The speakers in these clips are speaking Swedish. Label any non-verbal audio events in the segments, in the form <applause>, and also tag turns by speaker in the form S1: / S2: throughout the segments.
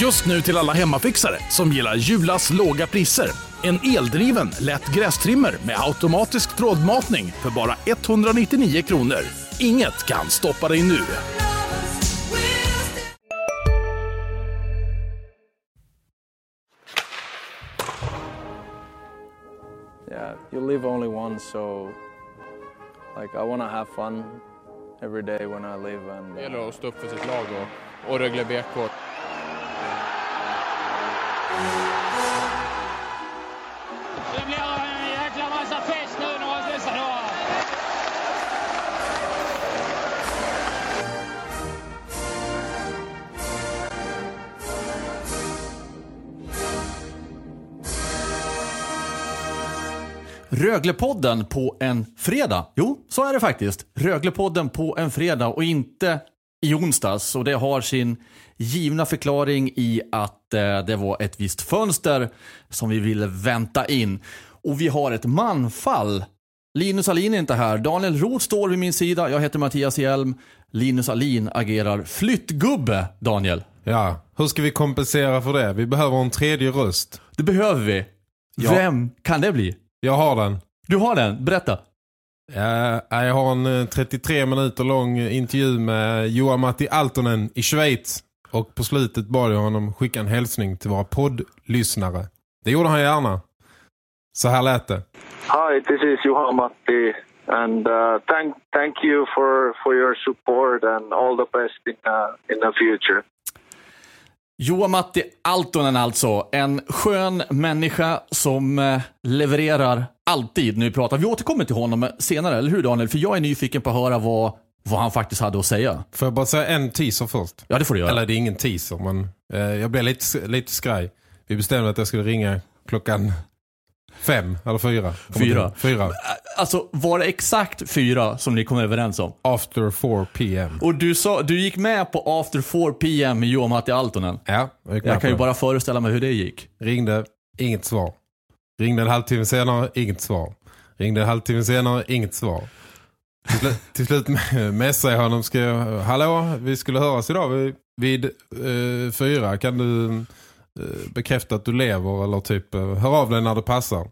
S1: Just nu till alla hemmafixare som gillar Julas låga priser. En eldriven, lätt grästrimmer med automatisk trådmatning för bara 199 kronor. Inget kan stoppa dig nu.
S2: yeah, you live only once, so like I want to have fun every day when I live and
S3: Det gäller
S2: uh,
S3: att stå upp för sitt lag och, och Rögle BK.
S4: Röglepodden på en fredag. Jo, så är det faktiskt. Röglepodden på en fredag och inte i onsdags. Och det har sin givna förklaring i att eh, det var ett visst fönster som vi ville vänta in. Och vi har ett manfall. Linus Alin är inte här. Daniel Roth står vid min sida. Jag heter Mattias Hjelm. Linus Alin agerar flyttgubbe, Daniel.
S5: Ja, hur ska vi kompensera för det? Vi behöver en tredje röst.
S4: Det behöver vi.
S5: Ja.
S4: Vem kan det bli?
S5: Jag har den.
S4: Du har den, berätta.
S5: Ja, jag har en eh, 33 minuter lång intervju med Johan Matti Altonen i Schweiz. Och på slutet bad jag honom skicka en hälsning till våra poddlyssnare. Det gjorde han gärna. Så här lät det.
S6: Hi, this is Juha Matti, and uh, thank thank you for for your support and all the best in uh, in the future.
S4: Joa Matti Altonen alltså. En skön människa som eh, levererar alltid när vi pratar. Vi återkommer till honom senare, eller hur Daniel? För jag är nyfiken på att höra vad, vad han faktiskt hade att säga.
S5: Får jag bara säga en teaser först?
S4: Ja, det får du göra.
S5: Eller det är ingen teaser, men eh, jag blev lite, lite skraj. Vi bestämde att jag skulle ringa klockan fem eller fyra.
S4: Fyra.
S5: Fyra.
S4: Alltså, var det exakt fyra som ni kom överens om?
S5: After 4 p.m.
S4: Och du, sa, du gick med på After 4 PM med Joa Matti Altonen.
S5: Ja, jag, gick med
S4: Jag kan ju
S5: det.
S4: bara föreställa mig hur det gick.
S5: Ringde, inget svar. Ringde en halvtimme senare, inget svar. Ringde en halvtimme senare, inget svar. Till, slut- till slut <laughs> messade jag honom, ska jag, hallå, vi skulle höras idag vid, vid eh, fyra. Kan du bekräfta att du lever eller typ eh, hör av dig när det passar?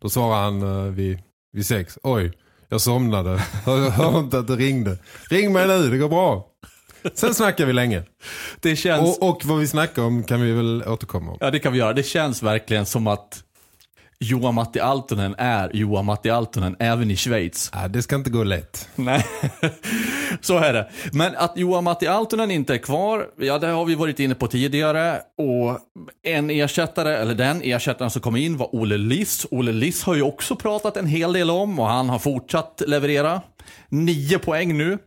S5: Då svarar han eh, vid, vid sex. Oj, jag somnade. <laughs> Hör, hör inte att det ringde. Ring mig nu, det går bra. Sen snackar vi länge.
S4: Det känns...
S5: Och, och vad vi snackar om kan vi väl återkomma om.
S4: Ja, det kan vi göra. Det känns verkligen som att Joa Matti Altonen är Joa Matti Altonen även i Schweiz.
S5: Ja, det ska inte gå lätt.
S4: Nej, <laughs> så är det. Men att Johan Matti Altonen inte är kvar, ja det har vi varit inne på tidigare. Och en ersättare, eller den ersättaren som kom in var Olle Liss. Olle Liss har ju också pratat en hel del om och han har fortsatt leverera. Nio poäng nu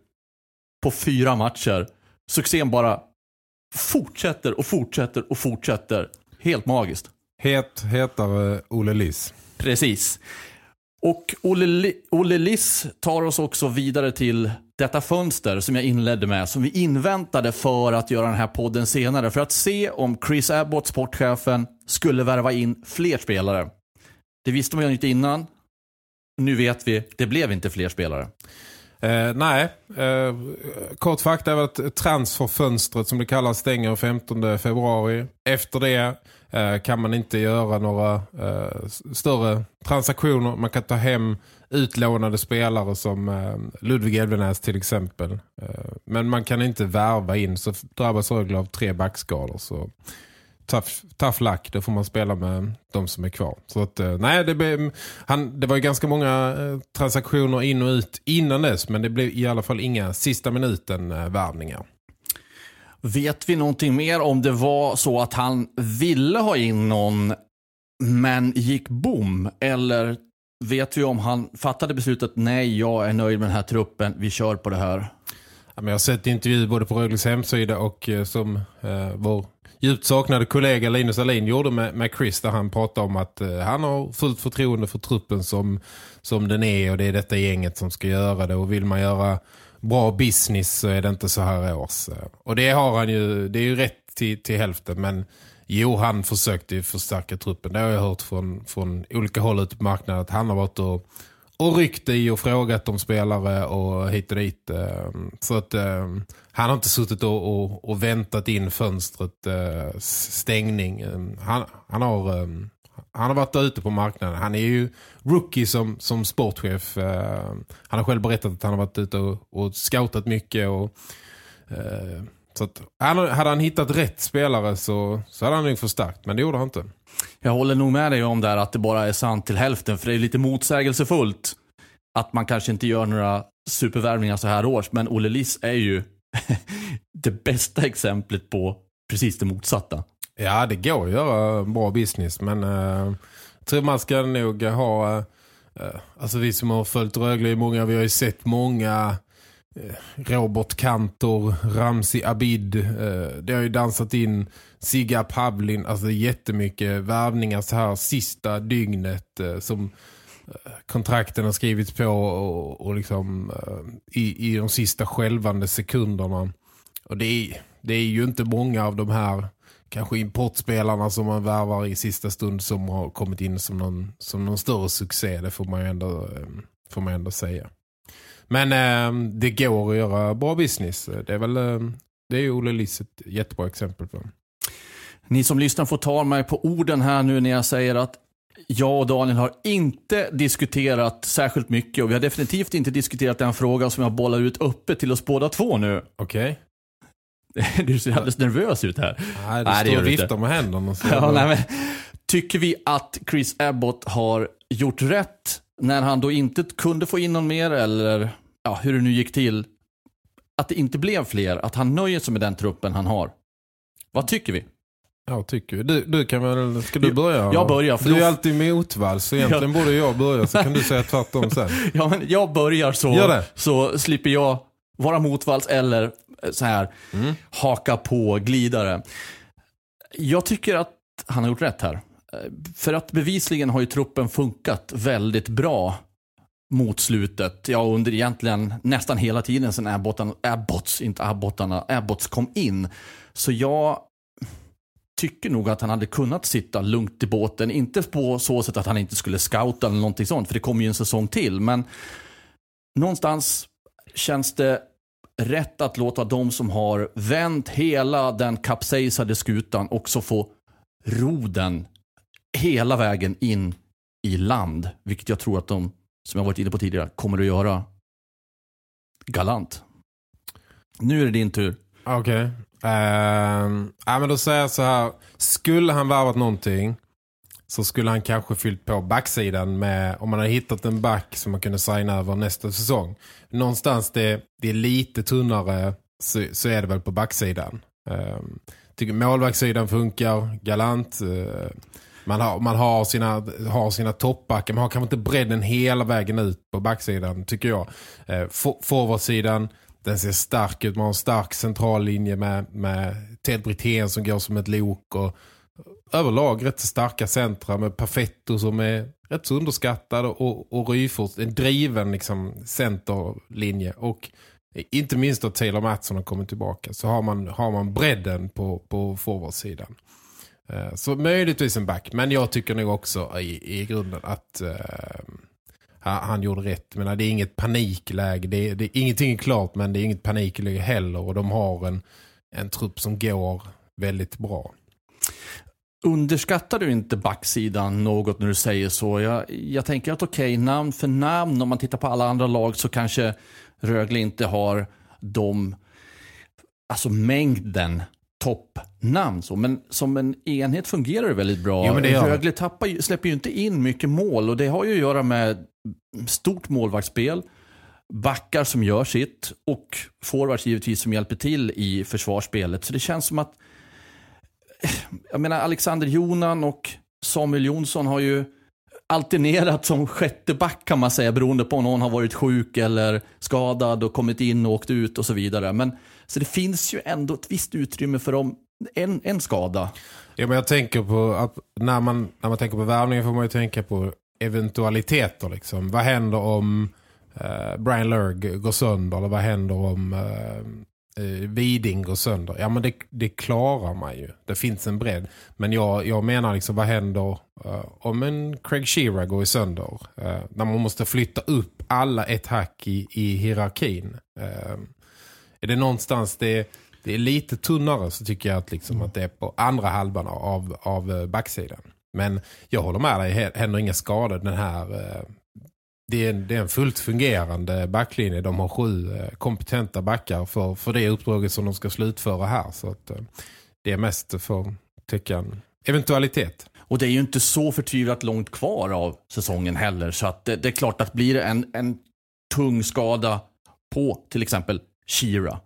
S4: på fyra matcher. Succén bara fortsätter och fortsätter och fortsätter. Helt magiskt.
S5: Het, hetare Olle Liss.
S4: Precis. Och Olle, Olle Liss tar oss också vidare till detta fönster som jag inledde med, som vi inväntade för att göra den här podden senare, för att se om Chris Abbott, sportchefen, skulle värva in fler spelare. Det visste man ju inte innan. Nu vet vi, det blev inte fler spelare.
S5: Eh, nej, eh, kort fakta är att transferfönstret som det kallas stänger 15 februari. Efter det Eh, kan man inte göra några eh, större transaktioner. Man kan ta hem utlånade spelare som eh, Ludvig Elvenäs till exempel. Eh, men man kan inte värva in så drabbas Rögle av tre backskador. Så tough, tough luck, då får man spela med de som är kvar. Så att, eh, nej, det, blev, han, det var ju ganska många eh, transaktioner in och ut innan dess, men det blev i alla fall inga sista minuten eh, värvningar.
S4: Vet vi någonting mer om det var så att han ville ha in någon men gick bom? Eller vet vi om han fattade beslutet nej, jag är nöjd med den här truppen, vi kör på det här?
S5: Ja, men jag har sett intervjuer både på Rögles hemsida och eh, som eh, vår djupt saknade kollega Linus Alin gjorde med, med Chris där han pratade om att eh, han har fullt förtroende för truppen som, som den är och det är detta gänget som ska göra det och vill man göra bra business så är det inte så här års. Och det har han ju, det är ju rätt till, till hälften men jo han försökte ju förstärka truppen. Det har jag hört från, från olika håll ute på marknaden att han har varit och, och ryckt i och frågat om spelare och hit och dit. Ehm, så att ehm, han har inte suttit och, och, och väntat in fönstret eh, stängning. Ehm, han, han har... Han har varit där ute på marknaden. Han är ju rookie som, som sportchef. Uh, Han har själv berättat att han har varit ute och, och scoutat mycket. Och, uh, så att, hade han hittat rätt spelare så, så hade han nog förstärkt. Men det gjorde han inte.
S4: Jag håller nog med dig om där att det bara är sant till hälften. För det är lite motsägelsefullt att man kanske inte gör några supervärvningar så här års. Men Olle Liss är ju <laughs> det bästa exemplet på precis det motsatta.
S5: Ja, det går att göra bra business. Men jag tror man ska nog ha... Eh, alltså vi som har följt Rögle i många, vi har ju sett många eh, Robert Kantor, Ramsi Abid. Det har ju dansat in Siga Pavlin. Alltså jättemycket värvningar så här sista dygnet som kontrakten har skrivits på och, och liksom i, i de sista skälvande sekunderna. Och det är, det är ju inte många av de här kanske importspelarna som man värvar i sista stund som har kommit in som någon, som någon större succé. Det får man ju ändå, eh, får man ändå säga. Men eh, det går att göra bra business. Det är väl eh, det är ju Olle Liss ett jättebra exempel på.
S4: Ni som lyssnar får ta mig på orden här nu när jag säger att jag och Daniel har inte diskuterat särskilt mycket och vi har definitivt inte diskuterat den frågan som jag bollar ut uppe till oss båda två nu.
S5: Okej. <laughs>
S4: Du ser alldeles nervös ut här.
S5: Nej, det
S4: Nej, det
S5: står och
S4: du
S5: viftar med händerna. Så
S4: Ja, nej, men, tycker vi att Chris Abbott har gjort rätt när han då inte kunde få in någon mer eller ja, hur det nu gick till? Att det inte blev fler, att han nöjer sig med den truppen han har. Vad tycker vi?
S5: Ja, tycker. Du, du kan väl, ska du börja?
S4: Jag börjar,
S5: Du är
S4: då-
S5: alltid motvalls, så egentligen borde jag börja så kan du säga tvärtom sen. <laughs>
S4: Ja, men jag börjar så, så slipper jag vara motvalls eller så här
S5: Mm.
S4: haka på glidare. Jag tycker att han har gjort rätt här. Eh, För att bevisligen har ju truppen funkat väldigt bra mot slutet. Ja, under egentligen nästan hela tiden sedan Abbottarna, Abbotts, inte Abbottarna, Abbotts kom in. Så jag tycker nog att han hade kunnat sitta lugnt i båten. Inte på så sätt att han inte skulle scouta eller någonting sånt, för det kommer ju en säsong till. Men någonstans känns det rätt att låta de som har vänt hela den kapsejsade skutan också få ro den hela vägen in i land. Vilket jag tror att de, som jag varit inne på tidigare, kommer att göra galant. Nu är det din tur.
S5: Okej. Okay. Uh, äh, men då säger jag så här. Skulle han värvat någonting så skulle han kanske fyllt på backsidan med, om man hade hittat en back som man kunde signa över nästa säsong. Någonstans det, det är lite tunnare så, så är det väl på backsidan. Um, tycker målvaktssidan funkar galant. Uh, man har, man har sina, har sina toppbackar. Man har kanske inte bredden hela vägen ut på backsidan tycker jag. Uh, forwardsidan den ser stark ut. Man har en stark central linje med, med Ted Brithén som går som ett lok och överlag rätt starka centra med Perfetto som är rätt så underskattad och, och Ryfors, en driven liksom centerlinje och inte minst att Taylor Mattsson har kommit tillbaka så har man, har man bredden på, på forwardsidan. Eh, så möjligtvis en back, men jag tycker nog också i, i grunden att uh, han, gjorde rätt. Men det är inget panikläge, det det ingenting är klart men det är inget panikläge heller och de har en, en trupp som går väldigt bra.
S4: Underskattar du inte backsidan något när du säger så? Jag, jag tänker att okej, namn för namn, om man tittar på alla andra lag så kanske Rögle inte har de, alltså mängden toppnamn. Så. Men som en enhet fungerar det väldigt bra.
S5: Jo, men det gör.
S4: Rögle tappar, släpper ju inte in mycket mål och det har ju att göra med stort målvaktsspel, backar som gör sitt och forwards givetvis som hjälper till i försvarsspelet. Så det känns som att Eh, jag menar Alexander Jonan och Samuel Jonsson har ju alternerat som sjätte back kan man säga beroende på om någon har varit sjuk eller skadad och kommit in och åkt ut och så vidare. Men så det finns ju ändå ett visst utrymme för dem. En, en skada.
S5: Ja, men jag tänker på att när man, när man tänker på värvningen får man ju tänka på eventualiteter. Liksom. Vad händer om eh, Brian Lurg går sönder? Eller vad händer om eh, eh, Viding går sönder. Ja men det, det klarar man ju. Det finns en bredd. Men jag, jag menar liksom vad händer eh, om en Craig Shearer går sönder? Eh, när man måste flytta upp alla ett hack i, i hierarkin. Eh, är det någonstans det, det är lite tunnare så tycker jag att, liksom att det är på andra halvan av, av eh, backsidan. Men jag håller med dig, händer inga skador den här... Eh, det är, en, det är en fullt fungerande backlinje. De har sju eh, kompetenta backar för, för det uppdraget som de ska slutföra här. Så att, eh, det är mest för tycka en eventualitet.
S4: Och det är ju inte så förtvivlat långt kvar av säsongen heller. Så att det, det är klart att blir det en, en tung skada på till exempel Shira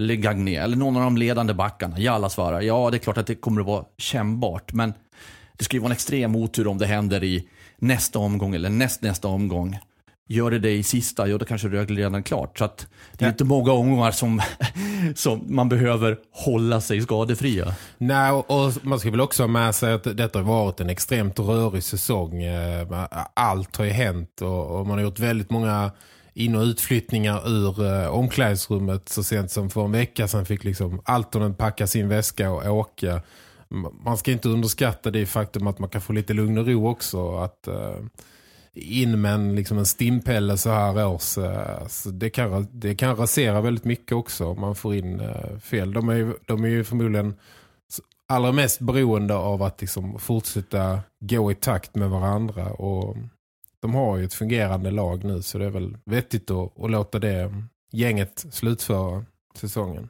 S4: eller Gagné eller någon av de ledande backarna, Jallasvara. Ja, det är klart att det kommer att vara kännbart. Men det skulle ju vara en extrem otur om det händer i nästa omgång eller näst nästa omgång. Gör det det i sista, ja då kanske Rögle redan är klart. Så att det är
S5: Ja.
S4: inte många omgångar som, <laughs> som man behöver hålla sig skadefria.
S5: Nej, och man ska väl också ha med sig att detta har varit en extremt rörig säsong. Eh, Allt har ju hänt och, och man har gjort väldigt många in- och utflyttningar ur eh, omklädningsrummet så sent som för en vecka sedan fick liksom Altonen packa sin väska och åka. Man ska inte underskatta det faktum att man kan få lite lugn och ro också. Att eh, in med en, liksom en stimpelle så här års. eh, Så det, kan, det kan rasera väldigt mycket också om man får in eh, fel. De är, ju- de är ju förmodligen allra mest beroende av att liksom fortsätta gå i takt med varandra och de har ju ett fungerande lag nu så det är väl vettigt att, att låta det gänget slutföra säsongen.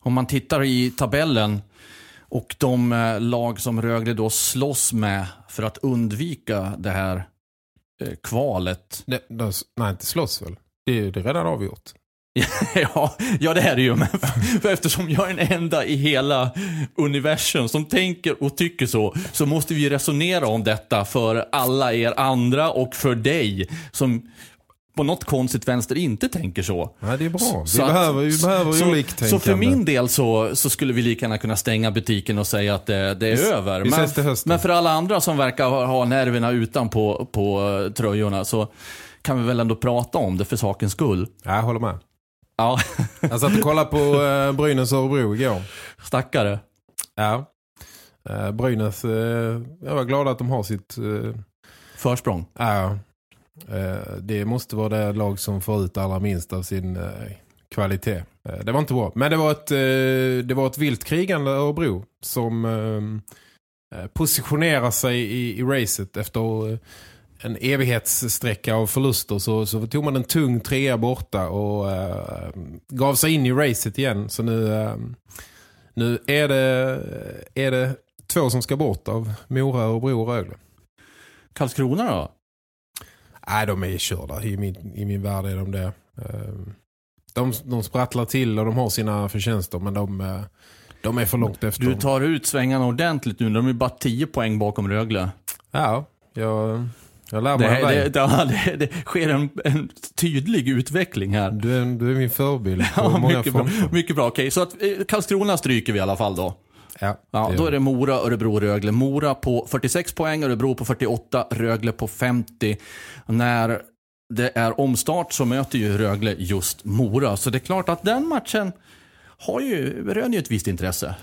S4: Om man tittar i tabellen och de eh, lag som Rögle då slåss med för att undvika det här eh, kvalet.
S5: Det, de, nej, inte slåss väl? Det, är- det är redan avgjort. <laughs>
S4: ja, ja, det är det ju. Men <laughs> för eftersom jag är den enda i hela universum som tänker och tycker så, så måste vi resonera om detta för alla er andra och för dig som på något konstigt vänster inte tänker så.
S5: Nej, det är bra. Vi
S4: Så att-
S5: behöver, vi behöver
S4: så,
S5: oliktänkande.
S4: så för min del så, så skulle vi lika gärna kunna stänga butiken och säga att det, det är
S5: Vi-
S4: över.
S5: vi
S4: Men,
S5: ses till hösten.
S4: men för alla andra som verkar ha, ha nerverna utan på, på eh, tröjorna så kan vi väl ändå prata om det för sakens skull.
S5: Ja, jag håller med.
S4: Ja,
S5: Jag satt och kollade på eh, Brynäs Örebro igår.
S4: stackare.
S5: Ja. Eh, Brynäs, eh, jag var glad att de har sitt... Eh,
S4: Försprång.
S5: ja, Eh, det måste vara det lag som får ut allra minst av sin eh, kvalitet. Eh, det var inte bra. Men det var ett, det var ett vilt krigande Örebro som positionerar sig i, i racet efter en evighetssträcka av förluster så, så tog man en tung trea borta och äh, gav sig in i racet igen. Så nu, äh, nu är, det, är det två som ska bort av Mora, Örebro och Rögle.
S4: Karlskrona då?
S5: Nej, de är körda. I min, i min värld är de det. Eh, De, de sprattlar till och de har sina förtjänster men de, eh, de är för långt efter.
S4: Du tar ut svängarna ordentligt nu. De är bara 10 poäng bakom Rögle.
S5: Ja, jag, jag lär mig
S4: det,
S5: dig.
S4: det, det, det sker en, en tydlig utveckling här.
S5: Du är, du är min förebild
S4: Ja, mycket, bra, mycket bra. Okej, så att eh, Karlskrona stryker vi i alla fall då.
S5: Ja,
S4: Ja, då är det Mora, Örebro, Rögle. Mora på 46 poäng, Örebro på 48, Rögle på 50. När det är omstart så möter ju Rögle just Mora. Så det är klart att den matchen har ju, ju ett visst intresse.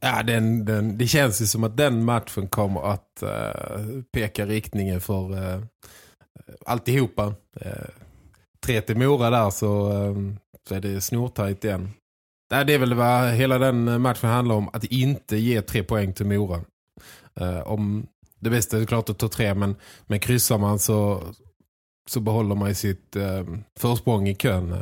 S5: Ja, den, den, det känns ju som att den matchen kommer att eh, peka riktningen för uh, alltihopa. Uh, tre till Mora där så, eh, så är det snortajt igen. Nej, det är väl vad hela den eh, matchen handlar om. Att inte ge tre poäng till Mora. Eh, om det bästa är klart att ta tre men, men kryssar man så, så behåller man sitt uh, försprång i kön.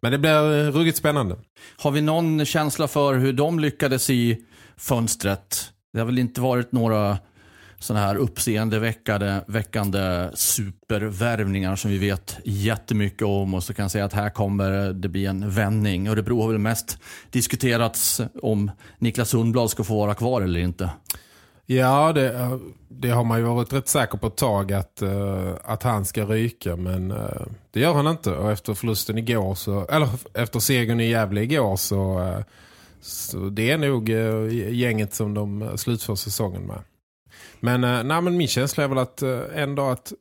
S5: Men det blir ruggigt spännande.
S4: Har vi någon känsla för hur de lyckades i fönstret? Det har väl inte varit några sådana här uppseendeväckande supervärvningar som vi vet jättemycket om och så kan jag säga att här kommer det bli en vändning. Örebro har väl mest diskuterats om Niklas Sundblad ska få vara kvar eller inte.
S5: Ja, det, det har man ju varit rätt säker på ett tag att, eh, att han ska ryka. Men eh, det gör han inte. Och efter förlusten igår, så, eller efter segern i Gävle igår så, eh, så det är nog gänget som de slutför säsongen med. Men, eh, nej, men min känsla är väl att eh, ändå att,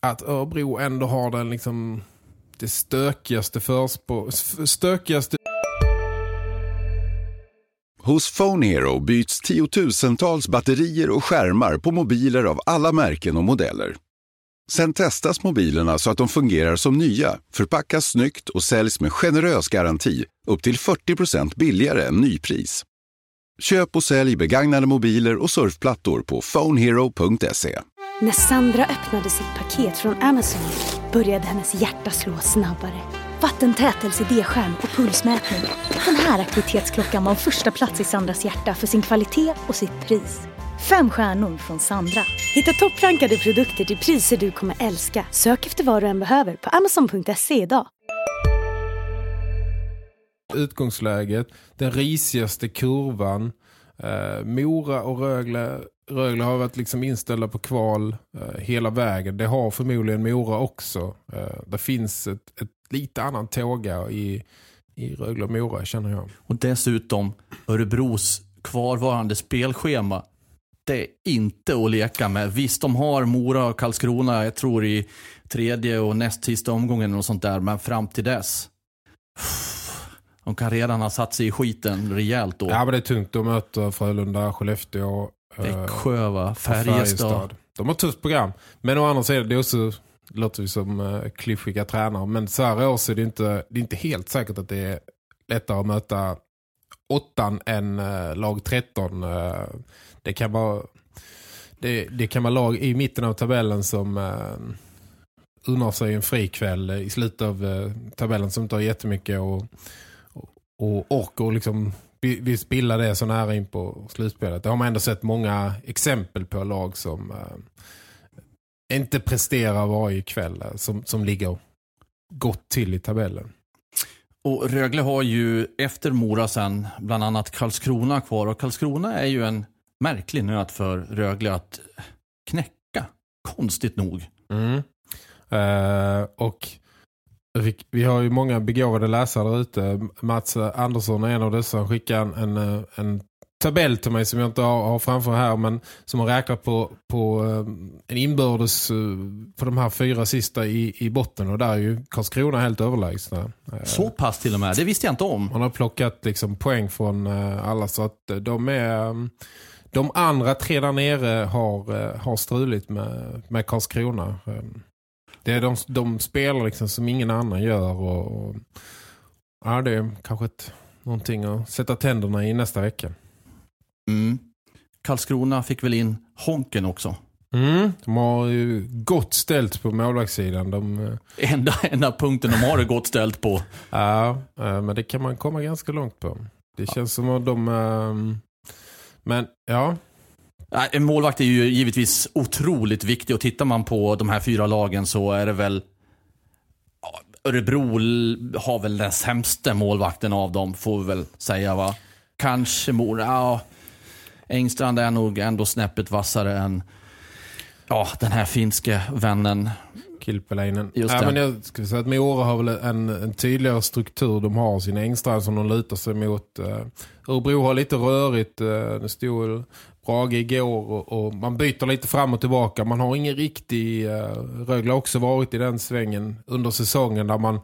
S5: att Örebro ändå har den liksom det stökigaste förspå... Stökigaste...
S7: Hos Phone Hero byts tiotusentals batterier och skärmar på mobiler av alla märken och modeller. Sen testas mobilerna så att de fungerar som nya, förpackas snyggt och säljs med generös garanti upp till 40% billigare än nypris. Köp och sälj begagnade mobiler och surfplattor på phonehero.se.
S8: När Sandra öppnade sitt paket från Amazon började hennes hjärta slå snabbare. Vattentätelse D-skärm och pulsmätning. Den här aktivitetsklockan var första plats i Sandras hjärta för sin kvalitet och sitt pris. Fem stjärnor från Sandra. Hitta topprankade produkter till priser du kommer älska. Sök efter vad du än behöver på amazon.se idag
S5: utgångsläget, den risigaste kurvan. Eh, Mora och Rögle, Rögle har varit liksom inställda på kval eh, hela vägen. Det har förmodligen Mora också. Eh, det finns ett, ett lite annan tåga i, i Rögle och Mora känner jag.
S4: Och dessutom Örebros kvarvarande spelschema. Det är inte att leka med. Visst, de har Mora och Karlskrona, jag tror i tredje och näst sista omgången och sånt där. Men fram till dess. De kan redan ha satt sig i skiten rejält då.
S5: Ja men det är tungt att möta Frölunda, Skellefteå, eh,
S4: Växjö va? Färjestad.
S5: De har ett tufft program. Men å andra sidan, det är också det låter vi som uh, klyschiga tränare. Men så här år så är det inte, det är inte helt säkert att det är lättare att möta åttan än uh, lag 13. Uh, det kan vara det, det kan vara lag i mitten av tabellen som uh, unnar sig en frikväll i slutet av uh, tabellen som har jättemycket och, och, och ork och liksom vi, vi spilla det så nära in på slutspelet. Det har man ändå sett många exempel på lag som uh, inte presterar varje kväll uh, som, som ligger gott till i tabellen.
S4: Och Rögle har ju efter Mora sen bland annat Karlskrona kvar. Och Karlskrona är ju en märklig nöt för Rögle att knäcka. Konstigt nog.
S5: Mm. Uh, och vi, har ju många begåvade läsare ute. Mats Andersson är en av dessa. Han skickade en, en, en tabell till mig som jag inte har, har framför här men som har räknat på, på en inbördes på de här fyra sista i, i botten och där är ju Karlskrona helt överlägsna.
S4: Så pass till och med, det visste jag inte om.
S5: Man har plockat liksom poäng från alla så att de är de andra tre där nere har, har struligt med, med Karlskrona. Det är de, de spelar liksom som ingen annan gör och, och ja, det är kanske ett, någonting att sätta tänderna i nästa vecka.
S4: Mm. Karlskrona fick väl in Honken också.
S5: Mm, de har ju gott ställt på målvaktssidan. De,
S4: enda, enda punkten de har det gott ställt på.
S5: Ja, men det kan man komma ganska långt på. Det känns ja. som att de... Men ja,
S4: en målvakt är ju givetvis otroligt viktig och tittar man på de här fyra lagen så är det väl Örebro har väl den sämsta målvakten av dem får vi väl säga va. Kanske Mora, ja. Engstrand är nog ändå snäppet vassare än ja, den här finske vännen.
S5: Kilpeläinen. Just ja, men jag skulle säga att Mora har väl en, en tydligare struktur. De har sin Engstrand som de lutar sig mot. Uh, Örebro har lite rörigt. Uh, det stod Brage igår och, och, man byter lite fram och tillbaka. Man har ingen riktig... Uh, Rögle har också varit i den svängen under säsongen där man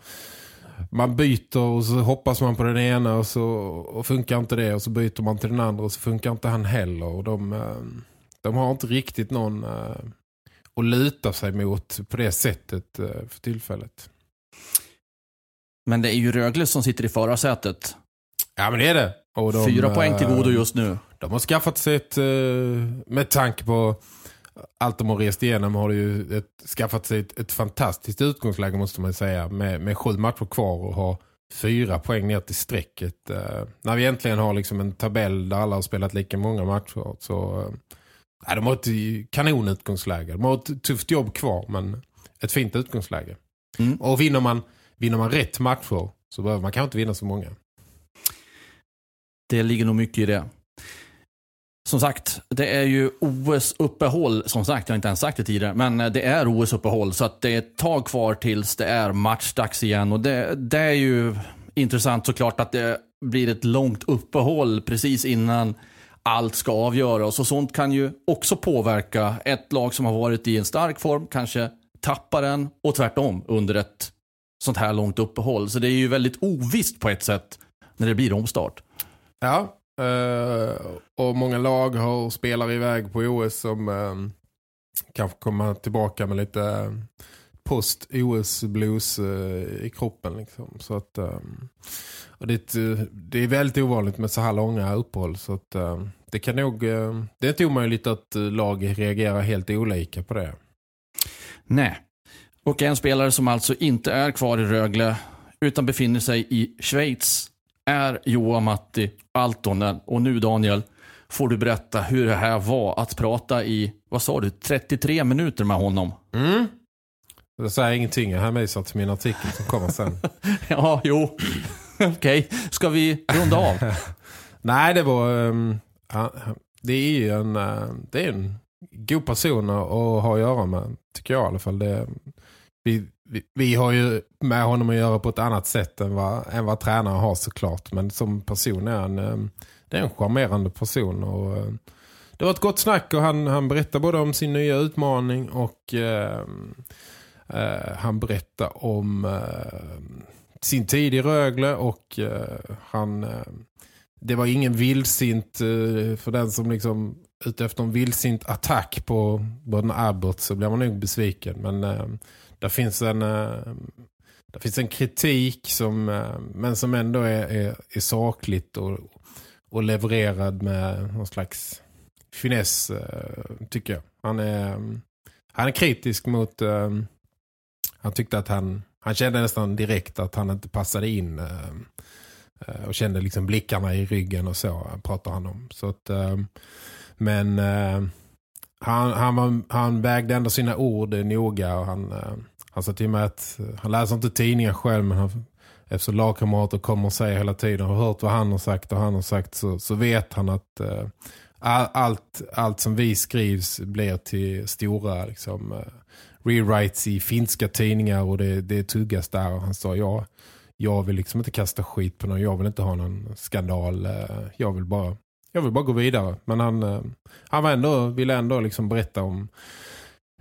S5: man byter och så hoppas man på den ena och så och funkar inte det och så byter man till den andra och så funkar inte han heller och de, de har inte riktigt någon att luta sig mot på det sättet för tillfället.
S4: Men det är ju Rögle som sitter i förarsätet.
S5: Ja men det är det.
S4: De, Fyra poäng till godo just nu.
S5: De har skaffat sig ett, med tanke på allt de har rest igenom har ju ett, skaffat sig ett, ett, fantastiskt utgångsläge måste man säga. Med, med sju matcher kvar och ha fyra poäng ner till strecket. När vi äntligen har liksom en tabell där alla har spelat lika många matcher. Så, uh, de har ett kanonutgångsläge. De har ett tufft jobb kvar men ett fint utgångsläge. Mm. Och vinner man, vinner man rätt matcher så behöver man kanske inte vinna så många.
S4: Det ligger nog mycket i det. Som sagt, det är ju OS-uppehåll. Som sagt, jag har inte ens sagt det tidigare. Men det är OS-uppehåll. Så att det är ett tag kvar tills det är matchdags igen. Och det, det är ju intressant såklart att det blir ett långt uppehåll precis innan allt ska avgöras. Och sånt kan ju också påverka ett lag som har varit i en stark form. Kanske tappar den och tvärtom under ett sånt här långt uppehåll. Så det är ju väldigt ovisst på ett sätt när det blir omstart.
S5: Ja, eh, och många lag har spelare iväg på OS som eh, kanske kommer tillbaka med lite eh, post-OS-blues i kroppen. Liksom. Så att, det, är väldigt ovanligt med så här långa uppehåll. Så att, det kan nog, eh, det är inte omöjligt att eh, lag reagerar helt olika på det.
S4: Nej. Och en spelare som alltså inte är kvar i Rögle utan befinner sig i Schweiz är Joa Matti Altonen. Och nu Daniel får du berätta hur det här var att prata i, vad sa du, 33 minuter med honom.
S5: Mm. Det säger ingenting, jag hänvisar till min artikel som kommer sen. <laughs>
S4: ja, jo. Okej, ska vi runda av? <laughs>
S5: Nej, det var... Um, det är ju en, eh, det är en god person att, ha att göra med, tycker jag i alla fall. Det, vi, vi, vi har ju med honom att göra på ett annat sätt än vad, än vad tränare har såklart. Men som person är han, eh, det är en charmerande person. Och, eh, det var ett gott snack och han, han berättade både om sin nya utmaning och uh, han berättade om sin tid i Rögle och han det var ingen vildsint eh, för den som liksom utefter en vildsint attack på Burden Abbott så blir man nog besviken. Men äh, där finns en äh, där finns en kritik som äh, men som ändå är, är, är sakligt och, och levererad med någon slags finess tycker jag. Han är, han är kritisk mot han tyckte att han han kände nästan direkt att han inte passade in Eh, och kände liksom blickarna i ryggen och så pratar han om. Så att eh, men eh, han, han, han vägde ändå sina ord noga och han, han sa till mig att han läser inte tidningar själv men han, eftersom lagkamrater kommer och säger hela tiden och har hört vad han har sagt och han har sagt så, så vet han att all, allt, allt som vi skrivs blir till stora liksom, rewrites i finska tidningar och det, det tuggas där och han sa ja, jag vill liksom inte kasta skit på någon, jag vill inte ha någon skandal, eh, jag vill bara jag vill bara gå vidare. Men han, eh, han var ändå, ville ändå liksom berätta om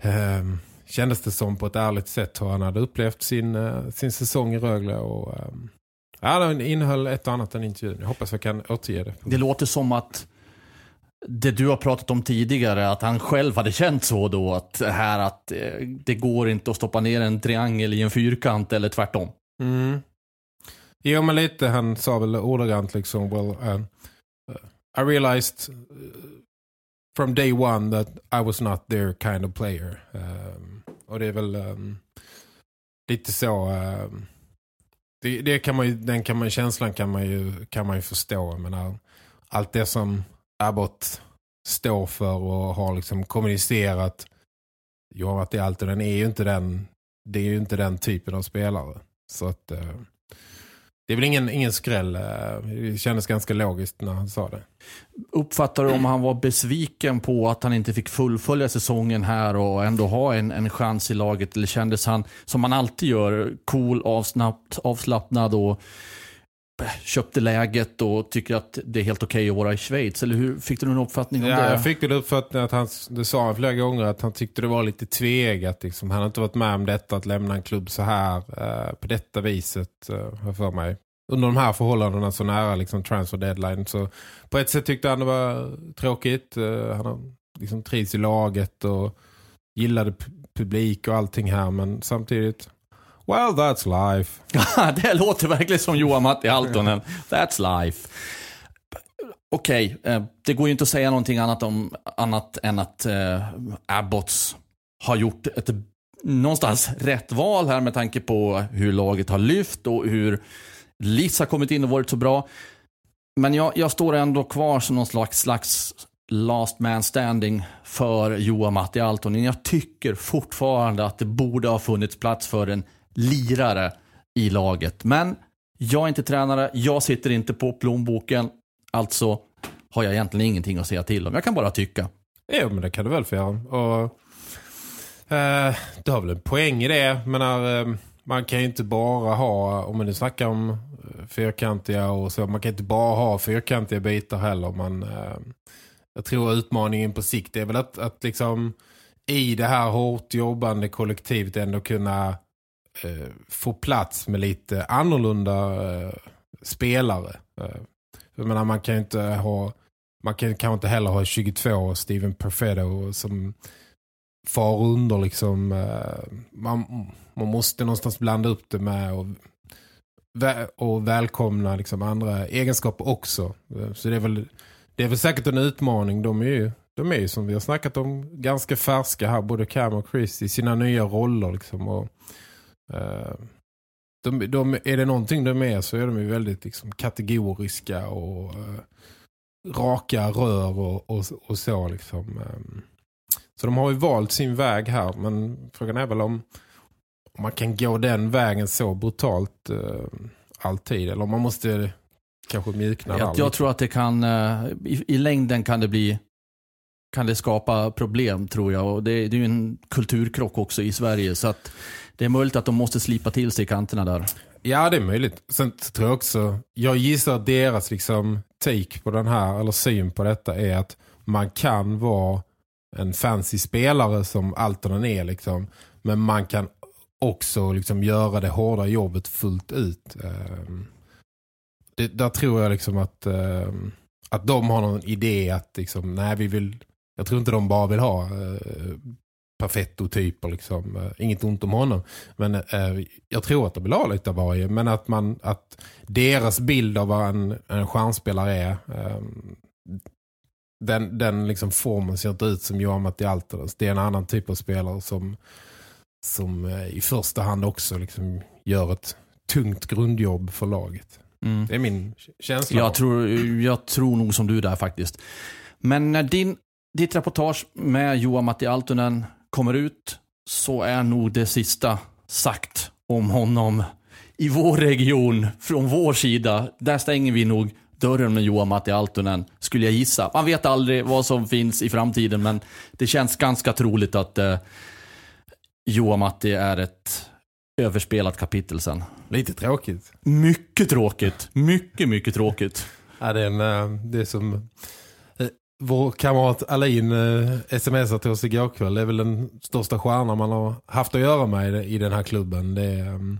S5: eh, kändes det som på ett ärligt sätt hur han hade upplevt sin, eh, sin säsong i Rögle och eh, ja, den innehöll ett och annat än intervjun. Jag hoppas jag kan återge det.
S4: Det låter som att det du har pratat om tidigare, att han själv hade känt så då, att här att det går inte att stoppa ner en triangel i en fyrkant eller tvärtom.
S5: Mm. Jo, men lite, han sa väl ordagrant liksom, well, uh, I realized eh, from day one that I was not their kind of player. Um, och det är väl um, lite så... Um, det, det, kan man ju, den kan man, känslan kan man ju, kan man ju förstå. Men allt det som Abbott står för och har liksom kommunicerat Johan att det alltid den är ju inte den det är ju inte den typen av spelare. Så att uh, det är väl ingen, ingen skräll. Eh, det kändes ganska logiskt när han sa det.
S4: Uppfattar du om han var besviken på att han inte fick fullfölja säsongen här och ändå ha en, en chans i laget? Eller kändes han, som han alltid gör, cool, avsnabbt, avslappnad och köpte läget och tycker att det är helt okej okay att vara i Schweiz? Eller hur fick du någon uppfattning om
S5: ja,
S4: det?
S5: Jag fick väl uppfattningen att han, det sa han flera gånger, att han tyckte det var lite tvegat. Liksom. Han har inte varit med om detta, att lämna en klubb så här, eh, på detta viset, eh, för mig. Under de här förhållandena så nära liksom, transfer deadline. Så på ett sätt tyckte han det var tråkigt. Eh, han har liksom trivs i laget och gillade publik och allting här. Men samtidigt Well, that's life. <laughs>
S4: det låter verkligen som Johan Matti Altonen. That's life. Okej, okay, eh, det går ju inte att säga någonting annat, om, annat än att eh, Abbots har gjort ett någonstans rätt val här med tanke på hur laget har lyft och hur Liss har kommit in och varit så bra. Men jag, jag står ändå kvar som någon slags, slags last man standing för Johan Matti Altonen. Jag tycker fortfarande att det borde ha funnits plats för en lirare i laget. Men jag är inte tränare, jag sitter inte på plånboken. Alltså har jag egentligen ingenting att säga till om. Jag kan bara tycka.
S5: Jo, men det kan du väl få göra. Och, eh, du har väl en poäng i det. Men när, eh, man kan ju inte bara ha, om man nu snackar om eh, fyrkantiga och så, man kan inte bara ha fyrkantiga bitar heller. Man, eh, jag tror utmaningen på sikt är väl att, att liksom i det här hårt jobbande kollektivet ändå kunna eh, få plats med lite annorlunda eh, spelare. Eh, jag menar, man kan ju inte ha man kan kanske inte heller ha 22 Steven Perfetto som far under liksom eh, man, man måste någonstans blanda upp det med och, och välkomna liksom andra egenskaper också. Eh, så det är väl det är väl säkert en utmaning. De är ju, de är ju som vi har snackat om ganska färska här, både Cam och Chris i sina nya roller liksom och de, de, är det någonting de är så är de ju väldigt liksom, kategoriska och uh, raka rör och, och, och så liksom. Um, så de har ju valt sin väg här men frågan är väl om, om man kan gå den vägen så brutalt uh, alltid eller om man måste kanske mjukna.
S4: Jag, jag tror att det kan, i, i längden kan det bli kan det skapa problem tror jag. Och det, det är ju en kulturkrock också i Sverige så att det är möjligt att de måste slipa till sig i kanterna där.
S5: Ja, det är möjligt. Sen tror jag också, jag gissar att deras liksom take på den här, eller syn på detta är att man kan vara en fancy spelare som Altonen är liksom. Men man kan också liksom göra det hårda jobbet fullt ut. Ehm, det, där tror jag liksom att, ehm, att de har någon idé att liksom, nej vi vill, jag tror inte de bara vill ha eh, perfetto-typer liksom. Uh, inget ont om honom. Men uh, jag tror att de vill ha lite av varje. Men att, man, att deras bild av vad en, en stjärnspelare är um, den, den liksom formen ser inte ut som Johan Matti Alteres. Det är en annan typ av spelare som, som uh, i första hand också liksom gör ett tungt grundjobb för laget. Mm. Det är min känsla.
S4: Jag tror, jag tror nog som du där faktiskt. Men när din, ditt reportage med Johan Matti Altonen kommer ut så är nog det sista sagt om honom i vår region, från vår sida. Där stänger vi nog dörren med Johan Matti Altonen, skulle jag gissa. Man vet aldrig vad som finns i framtiden, men det känns ganska troligt att eh, Johan Matti är ett överspelat kapitel sen.
S5: Lite tråkigt.
S4: Mycket tråkigt. Mycket, mycket tråkigt.
S5: Ja, det, är en, eh, det är som vår kamrat Alin eh, smsade till oss igår kväll. Det är väl den största stjärna man har haft att göra med i den här klubben. Det är, um,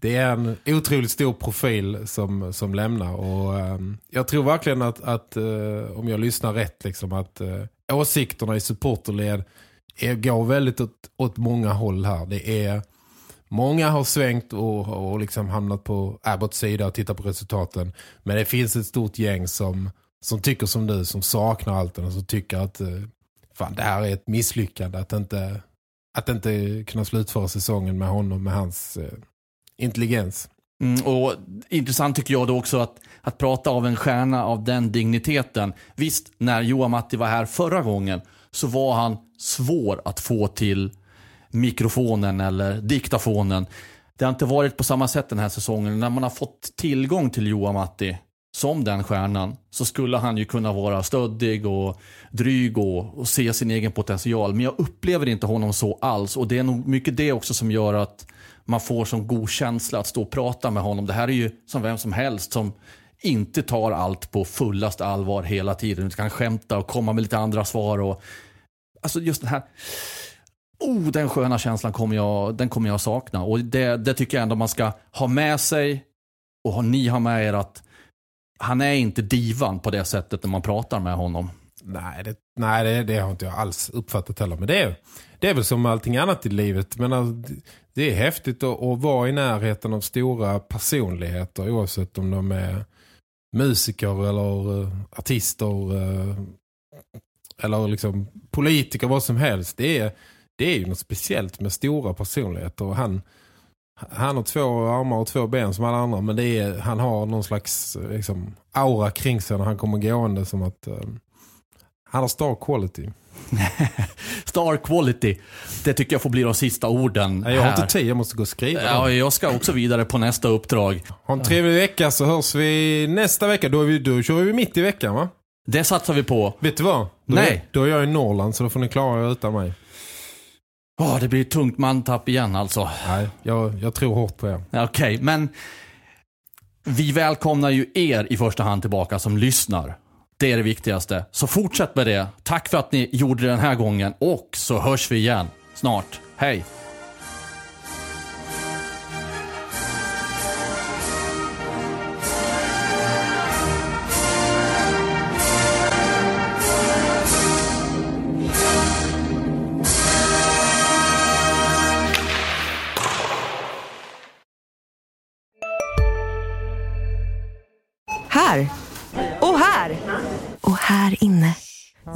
S5: det är en otroligt stor profil som, som lämnar. Och um, jag tror verkligen att, att uh, om jag lyssnar rätt, liksom, att uh, åsikterna i supporterled är, går väldigt åt, åt många håll här. Det är Många har svängt och, och liksom hamnat på Abbots sida och tittat på resultaten. Men det finns ett stort gäng som som tycker som du, som saknar allt och som tycker att eh, fan, det här är ett misslyckande att inte, att inte kunna slutföra säsongen med honom, med hans eh, intelligens.
S4: Mm, och intressant tycker jag då också att, att prata av en stjärna av den digniteten. Visst, när Johan Matti var här förra gången så var han svår att få till mikrofonen eller diktafonen. Det har inte varit på samma sätt den här säsongen. När man har fått tillgång till Johan Matti som den stjärnan så skulle han ju kunna vara stöddig och dryg och, och, se sin egen potential. Men jag upplever inte honom så alls och det är nog mycket det också som gör att man får som god känsla att stå och prata med honom. Det här är ju som vem som helst som inte tar allt på fullast allvar hela tiden. Utan kan skämta och komma med lite andra svar. Och, alltså just den här Oh, den sköna känslan kommer jag, den kommer jag sakna. Och det, det tycker jag ändå man ska ha med sig. Och ni har med er att han är inte divan på det sättet när man pratar med honom.
S5: Nej, det, nej det, det har inte jag alls uppfattat heller. Men det är, det är väl som allting annat i livet. Men alltså, det är häftigt att, att vara i närheten av stora personligheter oavsett om de är musiker eller eh, artister eh, eller liksom politiker, vad som helst. Det är, det är ju något speciellt med stora personligheter. Och han, han har två armar och två ben som alla andra. Men det är, han har någon slags liksom, aura kring sig när han kommer gående som att uh, han har star quality. <laughs>
S4: star quality. Det tycker jag får bli de sista orden
S5: Jag har inte tid, jag måste gå och skriva.
S4: Ja, jag ska också vidare på nästa uppdrag.
S5: Ha en trevlig vecka så hörs vi nästa vecka. Då, är vi, då kör vi mitt i veckan va?
S4: Det satsar vi på.
S5: Vet du vad? Då
S4: Nej.
S5: Är, då är jag i Norrland så då får ni klara er utan mig.
S4: Oh, det blir ett tungt mantapp igen alltså.
S5: Nej, jag, jag tror hårt på er.
S4: Okej, okay, men vi välkomnar ju er i första hand tillbaka som lyssnar. Det är det viktigaste. Så fortsätt med det. Tack för att ni gjorde det den här gången och så hörs vi igen snart. Hej!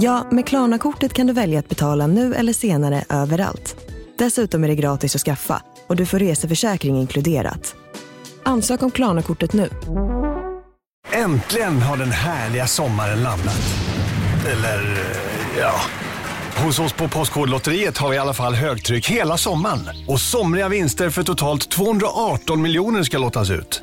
S9: Ja, med Klarna-kortet kan du välja att betala nu eller senare överallt. Dessutom är det gratis att skaffa och du får reseförsäkring inkluderat. Ansök om Klarna-kortet nu.
S10: Äntligen har den härliga sommaren landat. Eller, eh, ja. Hos oss på Postkodlotteriet har vi i alla fall högtryck hela sommaren. Och somriga vinster för totalt 218 miljoner ska lottas ut.